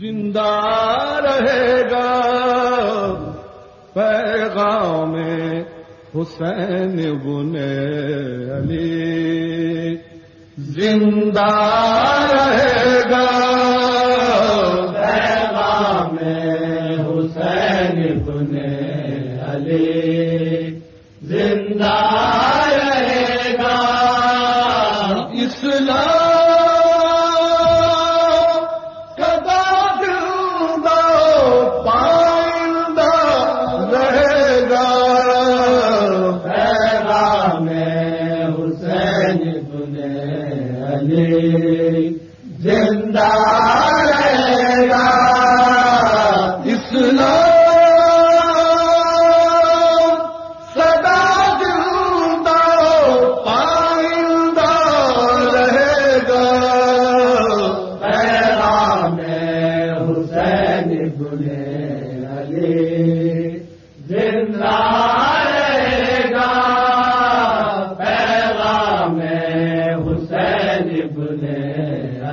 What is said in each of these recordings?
زندہ رہے گا۔ پیغام حسین بن علی۔ زندہ رہے گا۔ پیغام حسین بن علی۔ زندہ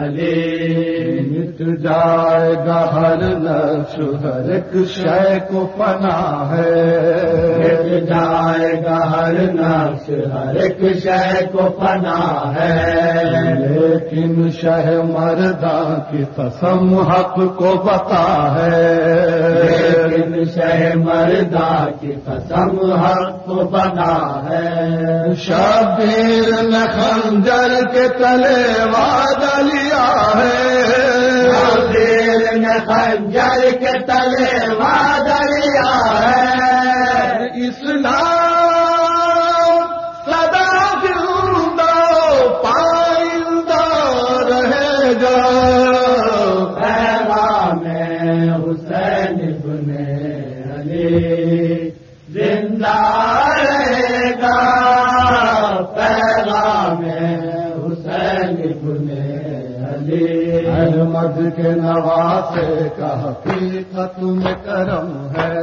مٹ جائے گا ہر نقش ہر ایک شے کو پنا ہے۔ مٹ جائے گا ہر نقش ہر ایک شے کو پنا ہے۔ لیکن شہ مردہ کی قسم حق کو بتا ہے۔ شہ مردہ کی قسم حق کو بنا ہے۔ شبیر نے خنجر کے تلے وعد لیا ہے۔ دیر نے خنجر کے تلے وعد احمد کے نواسے کا حقیقت میں کرم ہے۔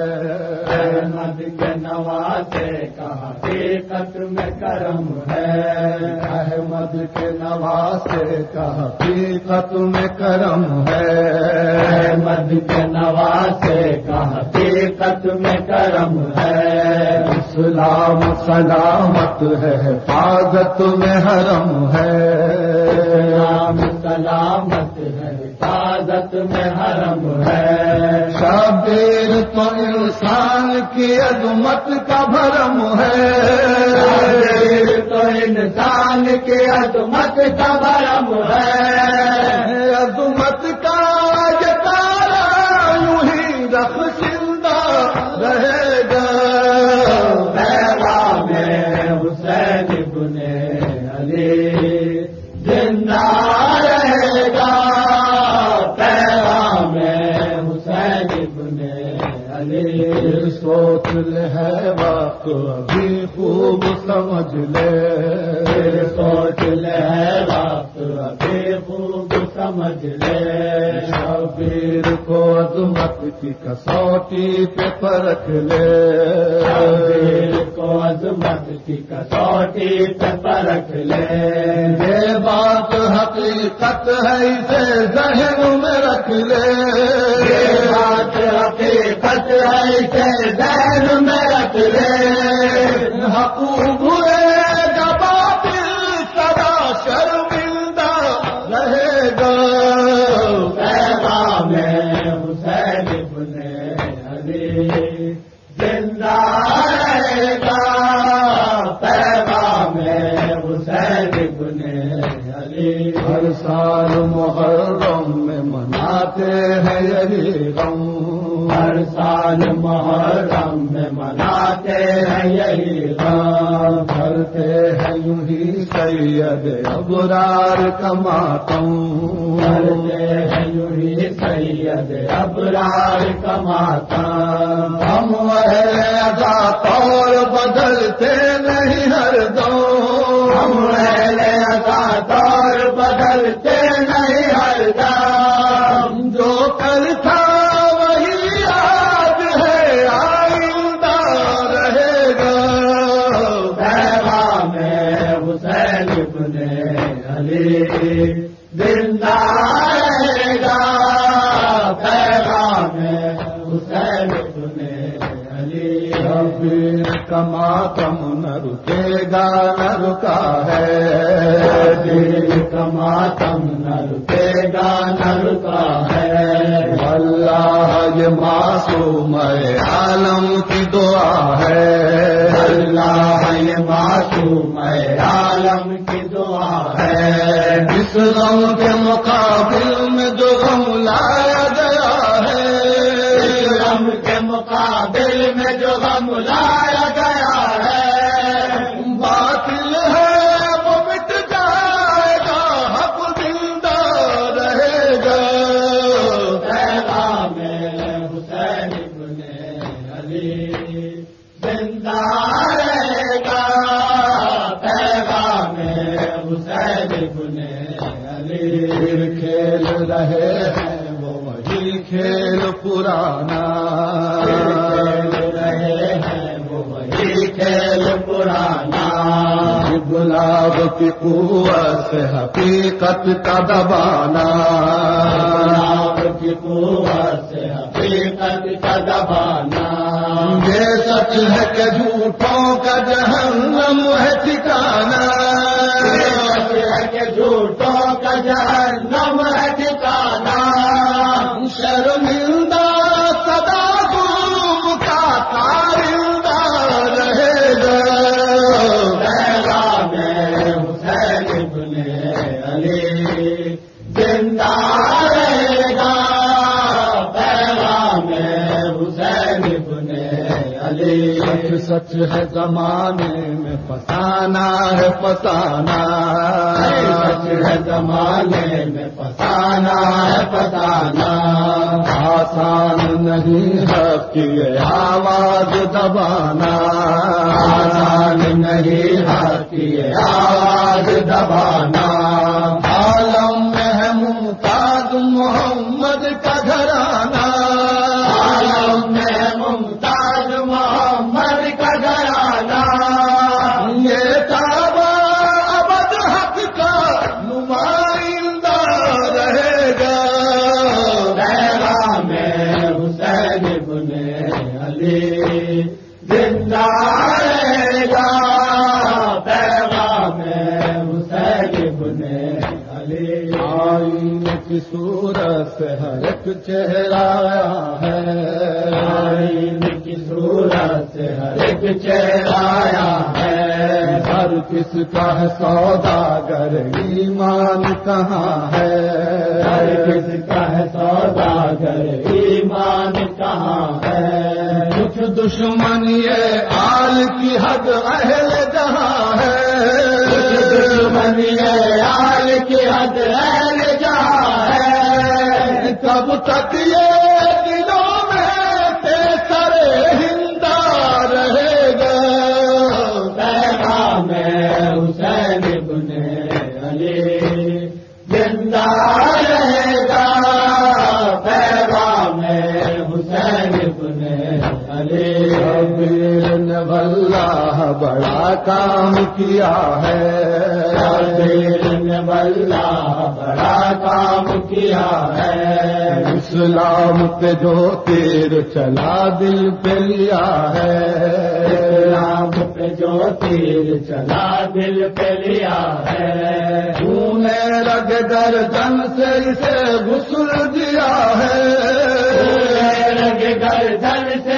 احمد کے نوازے کا حقیقت میں کرم ہے۔ احمد کے نواسے کا حقیقت میں کرم ہے۔ احمد کے نوازے کا حقیقت میں کرم ہے۔ اسلام سلامت ہے حفاظت میں حرم ہے۔ اسلام سلامت ہے حفاظت میں حرم ہے۔ شبیر تو انسان کی عظمت کا بھرم ہے۔ شبیر تو انسان کی عظمت کا بھرم ہے۔ عظمت کا جتارا یوں ہی رخ سوچ لے ہے وقت ابھی خوب سمجھ لے۔ سوچ لے وقت ابھی خوب سمجھ لے۔ شبیر کو عظمت کی کسوٹی پہ پرکھ لے۔ شبیر کو عظمت کی کسوٹی پہ پرکھ لے۔ یہ بات حقیقت ہے اسے ذہن میں رکھ لے۔ یہ بات حقیقت ہے میں حقوق باطل سدا شرمندہ رہے گا پیغام حسین بن علی زندہ رہے گا پیغام حسین بن علی ہر سال محرم میں مناتے ہیں یہی غم ہر سال محرم میں مناتے ہیں یہی غم کرتے ہیں یوں ہی سید ابرار کا ماتم کرتے ہیں یوں ہی سید ابرار کماتا۔ ہم اہل ادا طور بدلتے گا نہ رکا ہے۔ دل کا ماتم نہ رکے گا نہ رکا ہے۔ اللہ یہ معصوم عالم کی دعا ہے۔ اللہ یہ معصوم عالم کی دعا ہے۔ اس غم کے مقابل میں جو غم لایا گیا ہے۔ غم کے مقابل میں جو غم لایا کی قوت سے حقیقت کا دبانا۔ کی قوت سے حقیقت کا دبانا۔ یہ سچ ہے کہ جھوٹوں کا جہنم ہے ٹھکانا۔ سچ ہے زمانے میں پسانا ہے پسانا سچ ہے زمانے میں پتانا ہے پتانا آسان نہیں ہے کہ آواز دبانا۔ آسان نہیں ہاتھی آواز دبانا۔ عالم میں ہے ممتاز محمد کا علی زندہ رہے گا۔ پیغام حسین ابن علی۔ آئین کی صورت سے ہر ایک چہرہ ہے۔ آئین کی صورت سے ہر ایک چہرہ ہر کس کا ہے سوداگر ایمان کہاں ہے؟ ہر کس کا ہے سوداگر ایمان کہاں ہے؟ کچھ دشمن یہ آل کی حد اہل جہاں ہے؟ دشمنی آل کی حد اہل جہاں ہے؟ کب تک یہ زندہ پیغام حسین ابن علی نے واللہ بڑا کام کیا ہے۔ دیر نے واللہ بڑا کام کیا ہے۔ اسلام پہ جو تیر چلا دل پہ لیا ہے۔ اسلام پہ جو تیر چلا دل پہ لیا ہے۔ تو نے رگ گردن سے اسے غسل دیا ہے۔ رگ گردن سے